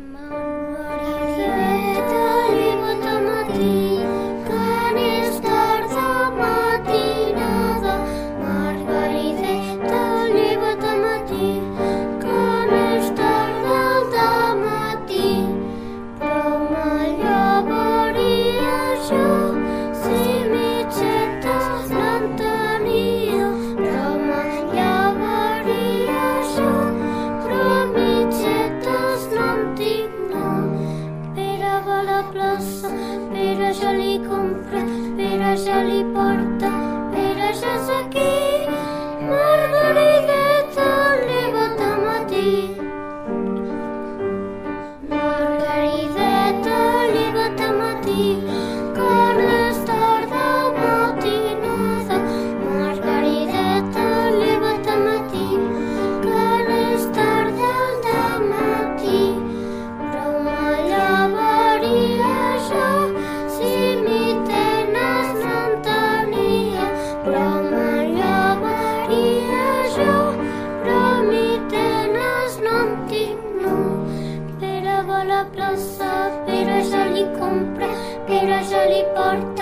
Mom. Plaça, Pere ja li compra, Pere ja li porta, plaça, però jo li compra, però jo li porta.